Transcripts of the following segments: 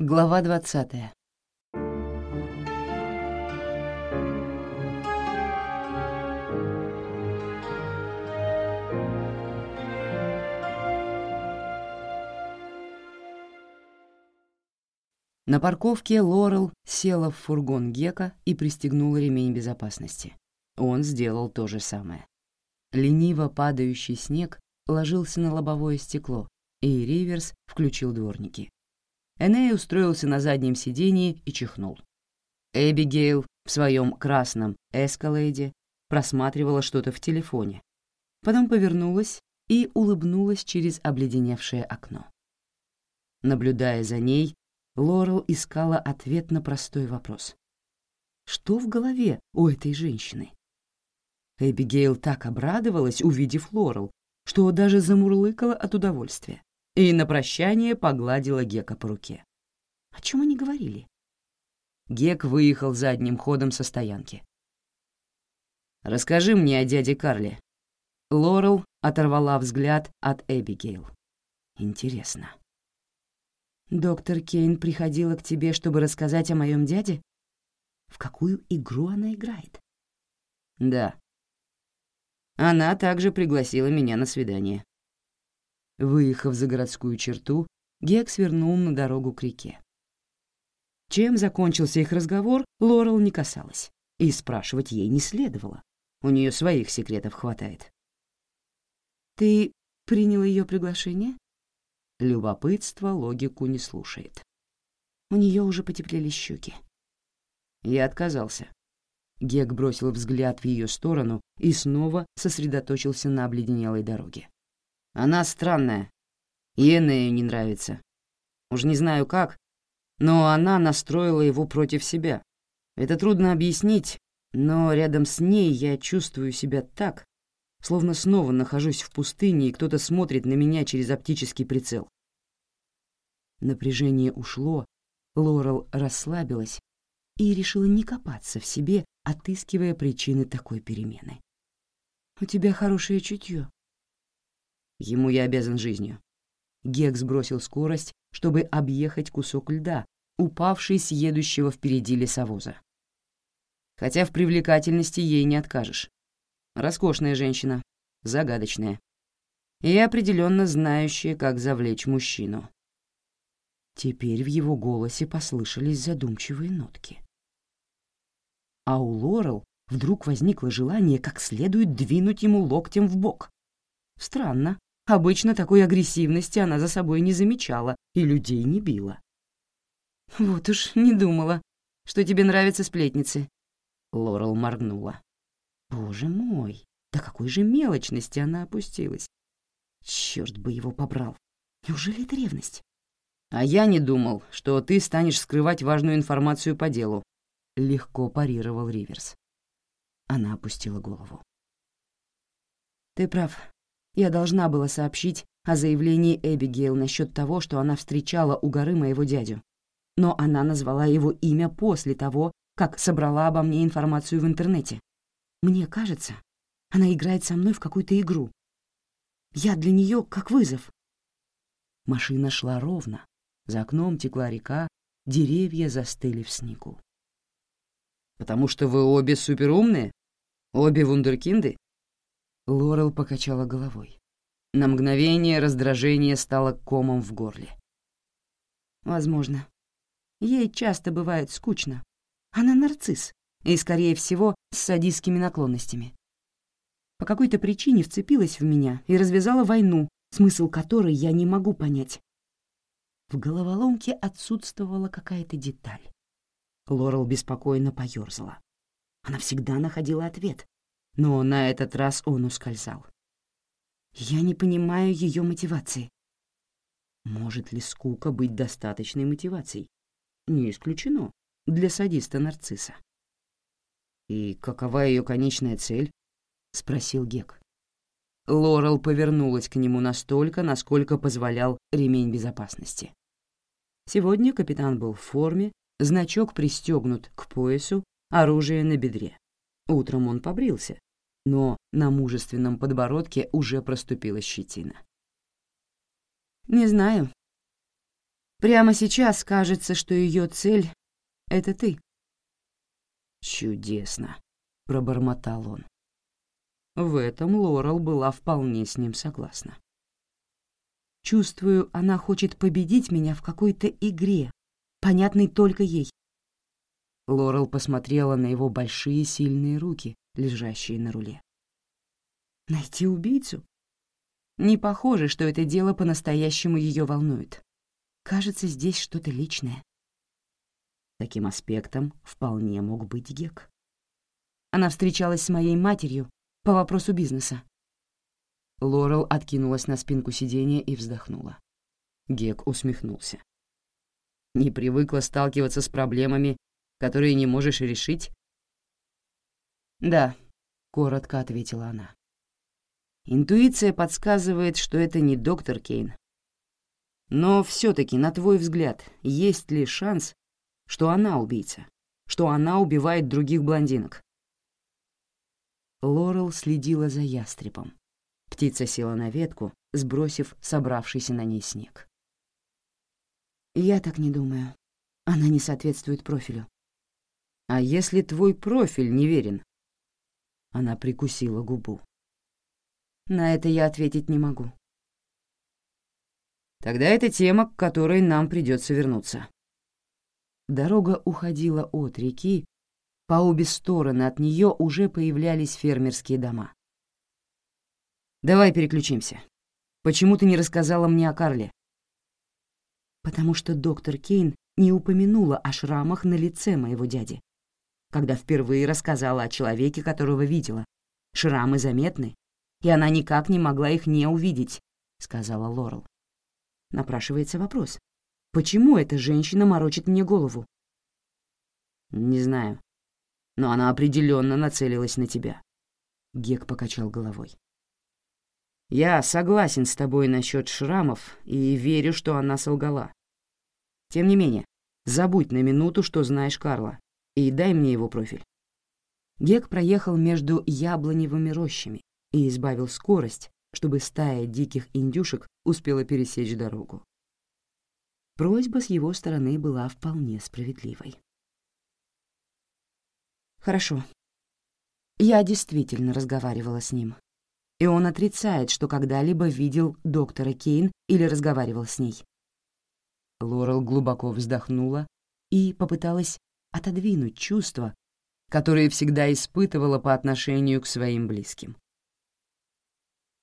Глава двадцатая. На парковке Лорел села в фургон Гека и пристегнула ремень безопасности. Он сделал то же самое. Лениво падающий снег ложился на лобовое стекло, и Риверс включил дворники. Эней устроился на заднем сиденье и чихнул. Эбигейл в своем красном эскалейде просматривала что-то в телефоне, потом повернулась и улыбнулась через обледеневшее окно. Наблюдая за ней, Лорел искала ответ на простой вопрос. Что в голове у этой женщины? Эбигейл так обрадовалась, увидев Лорел, что даже замурлыкала от удовольствия и на прощание погладила Гека по руке. О чем они говорили? Гек выехал задним ходом со стоянки. «Расскажи мне о дяде Карле». Лорел оторвала взгляд от Эбигейл. «Интересно, Доктор Кейн приходила к тебе, чтобы рассказать о моем дяде? В какую игру она играет? Да. Она также пригласила меня на свидание. Выехав за городскую черту, Гек свернул на дорогу к реке. Чем закончился их разговор, Лорел не касалась, и спрашивать ей не следовало. У нее своих секретов хватает. «Ты принял ее приглашение?» Любопытство логику не слушает. У нее уже потеплели щеки. Я отказался. Гек бросил взгляд в ее сторону и снова сосредоточился на обледенелой дороге. Она странная. Енею не нравится. Уж не знаю как, но она настроила его против себя. Это трудно объяснить, но рядом с ней я чувствую себя так, словно снова нахожусь в пустыне, и кто-то смотрит на меня через оптический прицел. Напряжение ушло, Лорел расслабилась и решила не копаться в себе, отыскивая причины такой перемены. «У тебя хорошее чутье». Ему я обязан жизнью. Гек сбросил скорость, чтобы объехать кусок льда, упавший с едущего впереди лесовоза. Хотя в привлекательности ей не откажешь. Роскошная женщина, загадочная. И определенно знающая, как завлечь мужчину. Теперь в его голосе послышались задумчивые нотки. А у Лорел вдруг возникло желание как следует двинуть ему локтем в бок. Странно, обычно такой агрессивности она за собой не замечала и людей не била. «Вот уж не думала, что тебе нравятся сплетницы», Лорел моргнула. Боже мой, до какой же мелочности она опустилась. Черт бы его побрал. Неужели это ревность? А я не думал, что ты станешь скрывать важную информацию по делу. Легко парировал Риверс. Она опустила голову. Ты прав. Я должна была сообщить о заявлении Эбигейл насчет того, что она встречала у горы моего дядю. Но она назвала его имя после того, как собрала обо мне информацию в интернете. Мне кажется, она играет со мной в какую-то игру. Я для нее как вызов. Машина шла ровно. За окном текла река, деревья застыли в снегу. «Потому что вы обе суперумные? Обе вундеркинды?» Лорел покачала головой. На мгновение раздражение стало комом в горле. «Возможно. Ей часто бывает скучно. Она нарцисс и, скорее всего, с садистскими наклонностями. По какой-то причине вцепилась в меня и развязала войну, смысл которой я не могу понять. В головоломке отсутствовала какая-то деталь. Лорел беспокойно поёрзала. Она всегда находила ответ, но на этот раз он ускользал. Я не понимаю ее мотивации. Может ли скука быть достаточной мотивацией? Не исключено для садиста-нарцисса. «И какова ее конечная цель?» — спросил Гек. Лорел повернулась к нему настолько, насколько позволял ремень безопасности. Сегодня капитан был в форме, значок пристегнут к поясу, оружие на бедре. Утром он побрился, но на мужественном подбородке уже проступила щетина. «Не знаю. Прямо сейчас кажется, что ее цель — это ты». «Чудесно», — пробормотал он. В этом Лорел была вполне с ним согласна. Чувствую, она хочет победить меня в какой-то игре, понятной только ей. Лорел посмотрела на его большие сильные руки, лежащие на руле. Найти убийцу? Не похоже, что это дело по-настоящему ее волнует. Кажется, здесь что-то личное. Таким аспектом вполне мог быть Гек. Она встречалась с моей матерью по вопросу бизнеса. Лорел откинулась на спинку сиденья и вздохнула. Гек усмехнулся. «Не привыкла сталкиваться с проблемами, которые не можешь решить?» «Да», — коротко ответила она. «Интуиция подсказывает, что это не доктор Кейн. Но все таки на твой взгляд, есть ли шанс, что она убийца, что она убивает других блондинок?» Лорел следила за ястребом. Птица села на ветку, сбросив собравшийся на ней снег. «Я так не думаю. Она не соответствует профилю». «А если твой профиль неверен?» Она прикусила губу. «На это я ответить не могу». «Тогда это тема, к которой нам придется вернуться». Дорога уходила от реки, по обе стороны от нее уже появлялись фермерские дома. «Давай переключимся. Почему ты не рассказала мне о Карле?» «Потому что доктор Кейн не упомянула о шрамах на лице моего дяди. Когда впервые рассказала о человеке, которого видела. Шрамы заметны, и она никак не могла их не увидеть», — сказала Лорел. Напрашивается вопрос. Почему эта женщина морочит мне голову? «Не знаю но она определенно нацелилась на тебя. Гек покачал головой. Я согласен с тобой насчет шрамов и верю, что она солгала. Тем не менее, забудь на минуту, что знаешь Карла, и дай мне его профиль. Гек проехал между яблоневыми рощами и избавил скорость, чтобы стая диких индюшек успела пересечь дорогу. Просьба с его стороны была вполне справедливой. Хорошо. Я действительно разговаривала с ним. И он отрицает, что когда-либо видел доктора Кейн или разговаривал с ней. Лорел глубоко вздохнула и попыталась отодвинуть чувства, которые всегда испытывала по отношению к своим близким.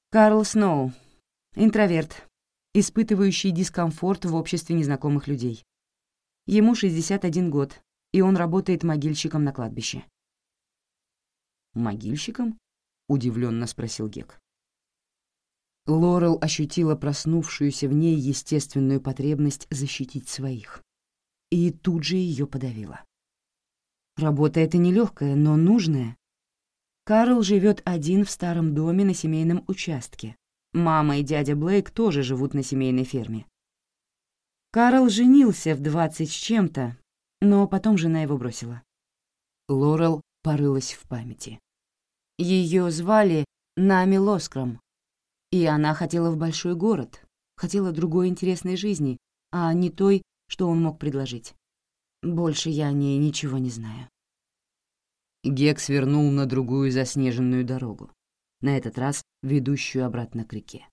Карл Сноу, интроверт, испытывающий дискомфорт в обществе незнакомых людей. Ему 61 год, и он работает могильщиком на кладбище. «Могильщиком?» — удивленно спросил Гек. Лорел ощутила проснувшуюся в ней естественную потребность защитить своих. И тут же ее подавила. Работа эта нелегкая, но нужная. Карл живет один в старом доме на семейном участке. Мама и дядя Блейк тоже живут на семейной ферме. Карл женился в двадцать с чем-то, но потом жена его бросила. Лорел порылась в памяти. Ее звали Нами Лоскрам, и она хотела в большой город, хотела другой интересной жизни, а не той, что он мог предложить. Больше я о ней ничего не знаю. Гек свернул на другую заснеженную дорогу, на этот раз ведущую обратно к реке.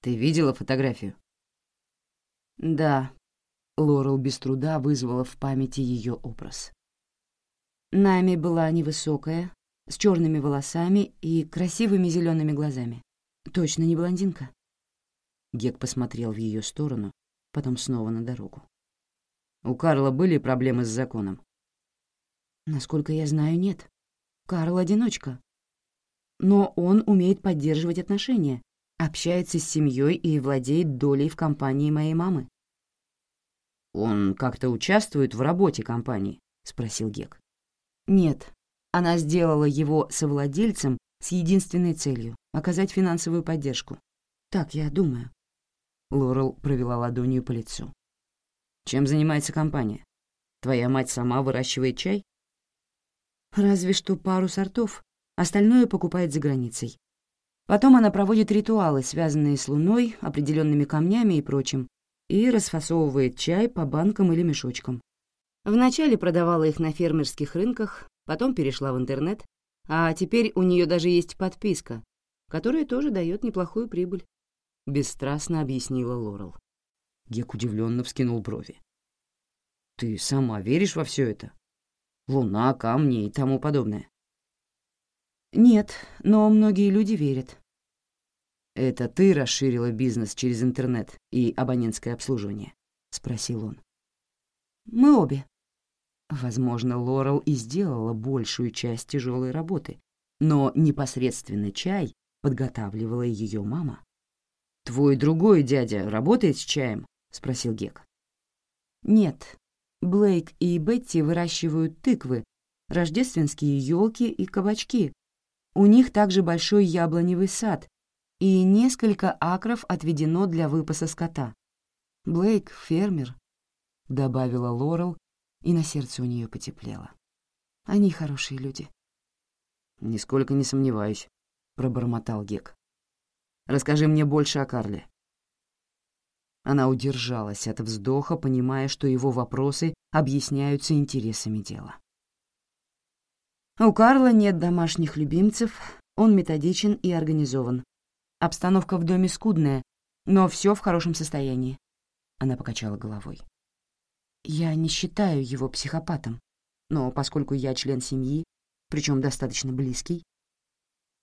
«Ты видела фотографию?» «Да», Лорел без труда вызвала в памяти ее образ. Нами была невысокая, с черными волосами и красивыми зелеными глазами. Точно не блондинка. Гек посмотрел в ее сторону, потом снова на дорогу. У Карла были проблемы с законом? Насколько я знаю, нет. Карл — одиночка. Но он умеет поддерживать отношения, общается с семьей и владеет долей в компании моей мамы. «Он как-то участвует в работе компании?» — спросил Гек. «Нет, она сделала его совладельцем с единственной целью — оказать финансовую поддержку. Так я думаю». Лорел провела ладонью по лицу. «Чем занимается компания? Твоя мать сама выращивает чай?» «Разве что пару сортов, остальное покупает за границей. Потом она проводит ритуалы, связанные с луной, определенными камнями и прочим, и расфасовывает чай по банкам или мешочкам. Вначале продавала их на фермерских рынках, потом перешла в интернет, а теперь у нее даже есть подписка, которая тоже дает неплохую прибыль», — бесстрастно объяснила Лорел. Гек удивленно вскинул брови. «Ты сама веришь во все это? Луна, камни и тому подобное?» «Нет, но многие люди верят». «Это ты расширила бизнес через интернет и абонентское обслуживание?» — спросил он. «Мы обе», Возможно, Лорел и сделала большую часть тяжелой работы, но непосредственно чай подготавливала ее мама. «Твой другой дядя работает с чаем?» — спросил Гек. «Нет. Блейк и Бетти выращивают тыквы, рождественские елки и кабачки. У них также большой яблоневый сад, и несколько акров отведено для выпаса скота. Блейк — фермер», — добавила Лорел, и на сердце у нее потеплело. Они хорошие люди. «Нисколько не сомневаюсь», — пробормотал Гек. «Расскажи мне больше о Карле». Она удержалась от вздоха, понимая, что его вопросы объясняются интересами дела. У Карла нет домашних любимцев, он методичен и организован. Обстановка в доме скудная, но все в хорошем состоянии. Она покачала головой. Я не считаю его психопатом, но поскольку я член семьи, причем достаточно близкий,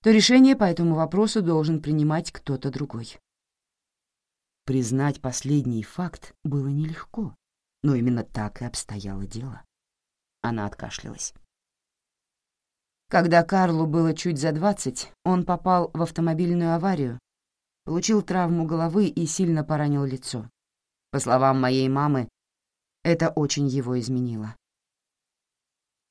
то решение по этому вопросу должен принимать кто-то другой. Признать последний факт было нелегко, но именно так и обстояло дело. Она откашлялась. Когда Карлу было чуть за двадцать, он попал в автомобильную аварию, получил травму головы и сильно поранил лицо. По словам моей мамы, это очень его изменило.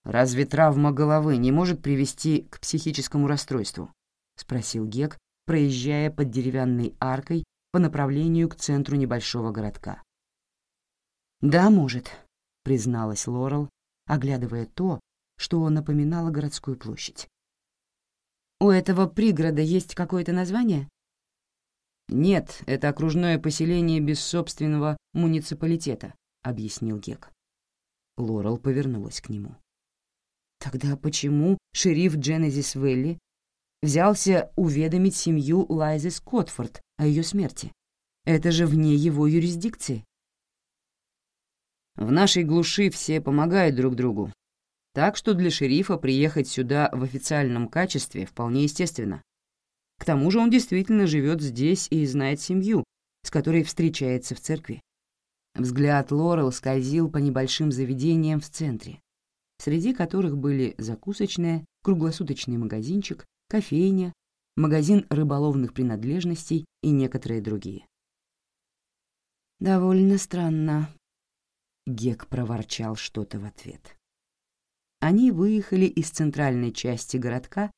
«Разве травма головы не может привести к психическому расстройству?» — спросил Гек, проезжая под деревянной аркой по направлению к центру небольшого городка. «Да, может», — призналась Лорел, оглядывая то, что напоминало городскую площадь. «У этого пригорода есть какое-то название?» «Нет, это окружное поселение без собственного муниципалитета объяснил Гек. Лорел повернулась к нему. Тогда почему шериф Дженезис Велли взялся уведомить семью Лайзы Скотфорд о ее смерти? Это же вне его юрисдикции. В нашей глуши все помогают друг другу, так что для шерифа приехать сюда в официальном качестве вполне естественно. К тому же он действительно живет здесь и знает семью, с которой встречается в церкви. Взгляд Лорел скользил по небольшим заведениям в центре, среди которых были закусочная, круглосуточный магазинчик, кофейня, магазин рыболовных принадлежностей и некоторые другие. «Довольно странно», — Гек проворчал что-то в ответ. Они выехали из центральной части городка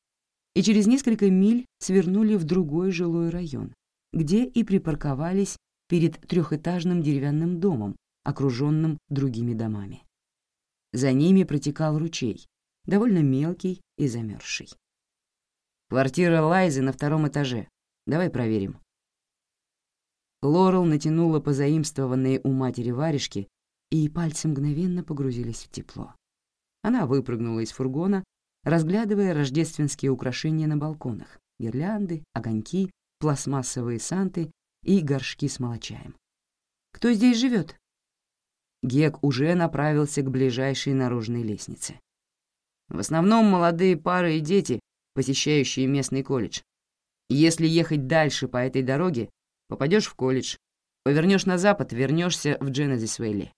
и через несколько миль свернули в другой жилой район, где и припарковались перед трехэтажным деревянным домом, окруженным другими домами. За ними протекал ручей, довольно мелкий и замерзший. «Квартира Лайзы на втором этаже. Давай проверим». Лорел натянула позаимствованные у матери варежки, и пальцы мгновенно погрузились в тепло. Она выпрыгнула из фургона, разглядывая рождественские украшения на балконах, гирлянды, огоньки, пластмассовые санты и горшки с молочаем. «Кто здесь живет? Гек уже направился к ближайшей наружной лестнице. В основном молодые пары и дети, посещающие местный колледж. Если ехать дальше по этой дороге, попадешь в колледж. Повернешь на запад, вернешься в Дженезисвелли.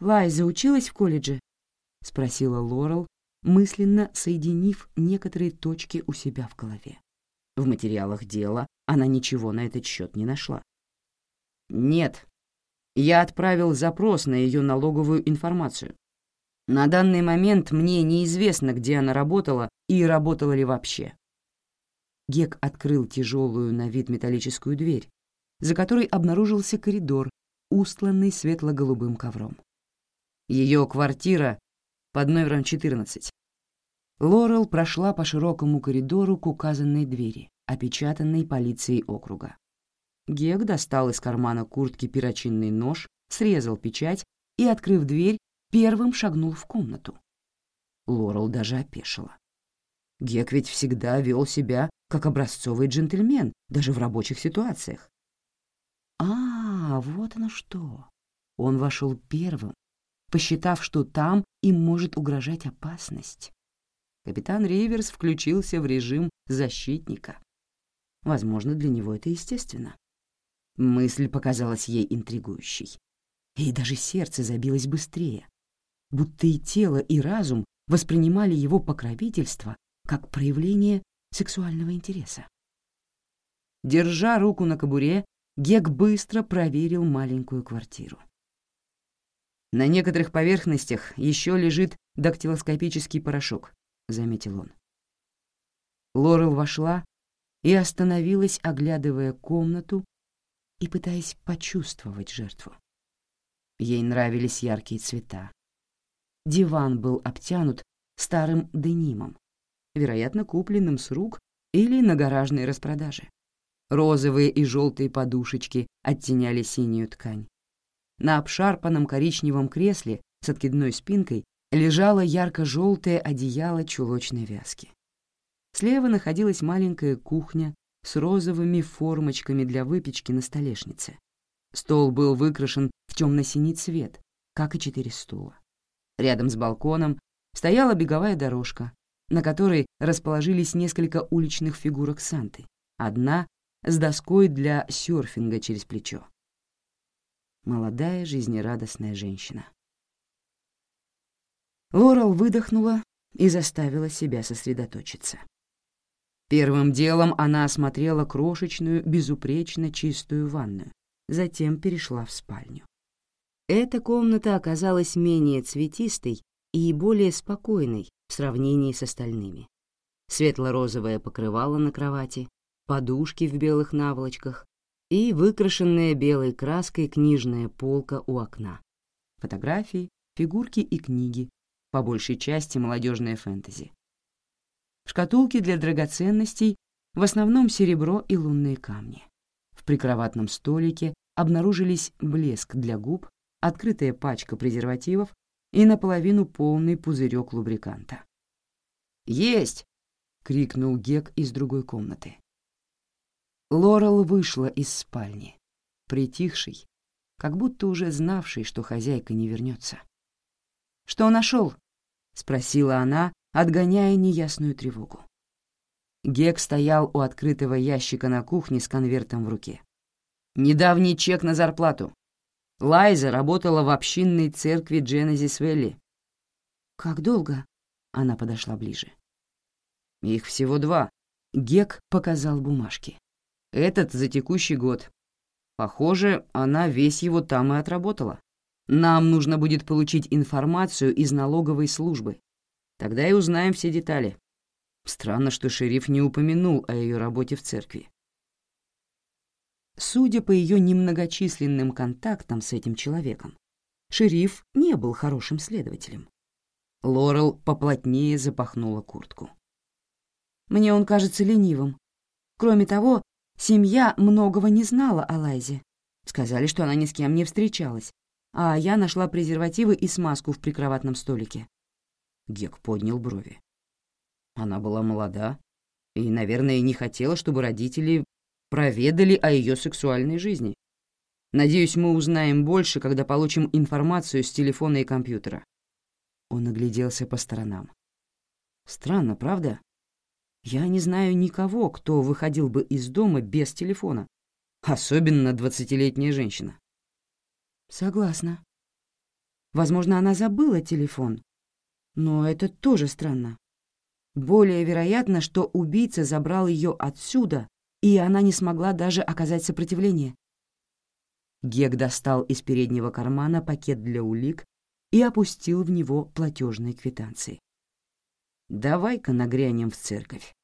«Лайза училась в колледже?» — спросила Лорел, мысленно соединив некоторые точки у себя в голове. В материалах дела она ничего на этот счет не нашла. Нет, я отправил запрос на ее налоговую информацию. На данный момент мне неизвестно, где она работала и работала ли вообще. Гек открыл тяжелую на вид металлическую дверь, за которой обнаружился коридор, устланный светло-голубым ковром. Ее квартира под номером 14. Лорел прошла по широкому коридору к указанной двери опечатанной полицией округа. Гег достал из кармана куртки перочинный нож, срезал печать и, открыв дверь, первым шагнул в комнату. Лорел даже опешила. Гек ведь всегда вел себя как образцовый джентльмен, даже в рабочих ситуациях. А, вот оно что. Он вошел первым, посчитав, что там им может угрожать опасность. Капитан Риверс включился в режим защитника. Возможно, для него это естественно. Мысль показалась ей интригующей. И даже сердце забилось быстрее, будто и тело, и разум воспринимали его покровительство как проявление сексуального интереса. Держа руку на кобуре, Гек быстро проверил маленькую квартиру. На некоторых поверхностях еще лежит дактилоскопический порошок, заметил он. Лорел вошла и остановилась, оглядывая комнату и пытаясь почувствовать жертву. Ей нравились яркие цвета. Диван был обтянут старым денимом, вероятно, купленным с рук или на гаражной распродаже. Розовые и желтые подушечки оттеняли синюю ткань. На обшарпанном коричневом кресле с откидной спинкой лежало ярко-желтое одеяло чулочной вязки. Слева находилась маленькая кухня с розовыми формочками для выпечки на столешнице. Стол был выкрашен в темно-синий цвет, как и четыре стула. Рядом с балконом стояла беговая дорожка, на которой расположились несколько уличных фигурок Санты, одна с доской для серфинга через плечо. Молодая, жизнерадостная женщина. Лорел выдохнула и заставила себя сосредоточиться. Первым делом она осмотрела крошечную, безупречно чистую ванную, затем перешла в спальню. Эта комната оказалась менее цветистой и более спокойной в сравнении с остальными. Светло-розовое покрывало на кровати, подушки в белых наволочках и выкрашенная белой краской книжная полка у окна. Фотографии, фигурки и книги, по большей части молодежная фэнтези. Шкатулки для драгоценностей, в основном серебро и лунные камни. В прикроватном столике обнаружились блеск для губ, открытая пачка презервативов и наполовину полный пузырек лубриканта. «Есть!» — крикнул Гек из другой комнаты. Лорел вышла из спальни, притихший, как будто уже знавший, что хозяйка не вернется. «Что нашел?» — спросила она, отгоняя неясную тревогу. Гек стоял у открытого ящика на кухне с конвертом в руке. «Недавний чек на зарплату. Лайза работала в общинной церкви Дженезис Велли». «Как долго?» — она подошла ближе. «Их всего два». Гек показал бумажки. Этот за текущий год. Похоже, она весь его там и отработала. Нам нужно будет получить информацию из налоговой службы. Тогда и узнаем все детали. Странно, что шериф не упомянул о ее работе в церкви. Судя по ее немногочисленным контактам с этим человеком, шериф не был хорошим следователем. Лорел поплотнее запахнула куртку. «Мне он кажется ленивым. Кроме того, Семья многого не знала о Лайзе. Сказали, что она ни с кем не встречалась, а я нашла презервативы и смазку в прикроватном столике. Гек поднял брови. Она была молода и, наверное, не хотела, чтобы родители проведали о ее сексуальной жизни. Надеюсь, мы узнаем больше, когда получим информацию с телефона и компьютера. Он огляделся по сторонам. Странно, правда? Я не знаю никого, кто выходил бы из дома без телефона, особенно двадцатилетняя женщина. Согласна. Возможно, она забыла телефон, но это тоже странно. Более вероятно, что убийца забрал ее отсюда, и она не смогла даже оказать сопротивление. Гек достал из переднего кармана пакет для улик и опустил в него платежные квитанции. Давай-ка нагрянем в церковь.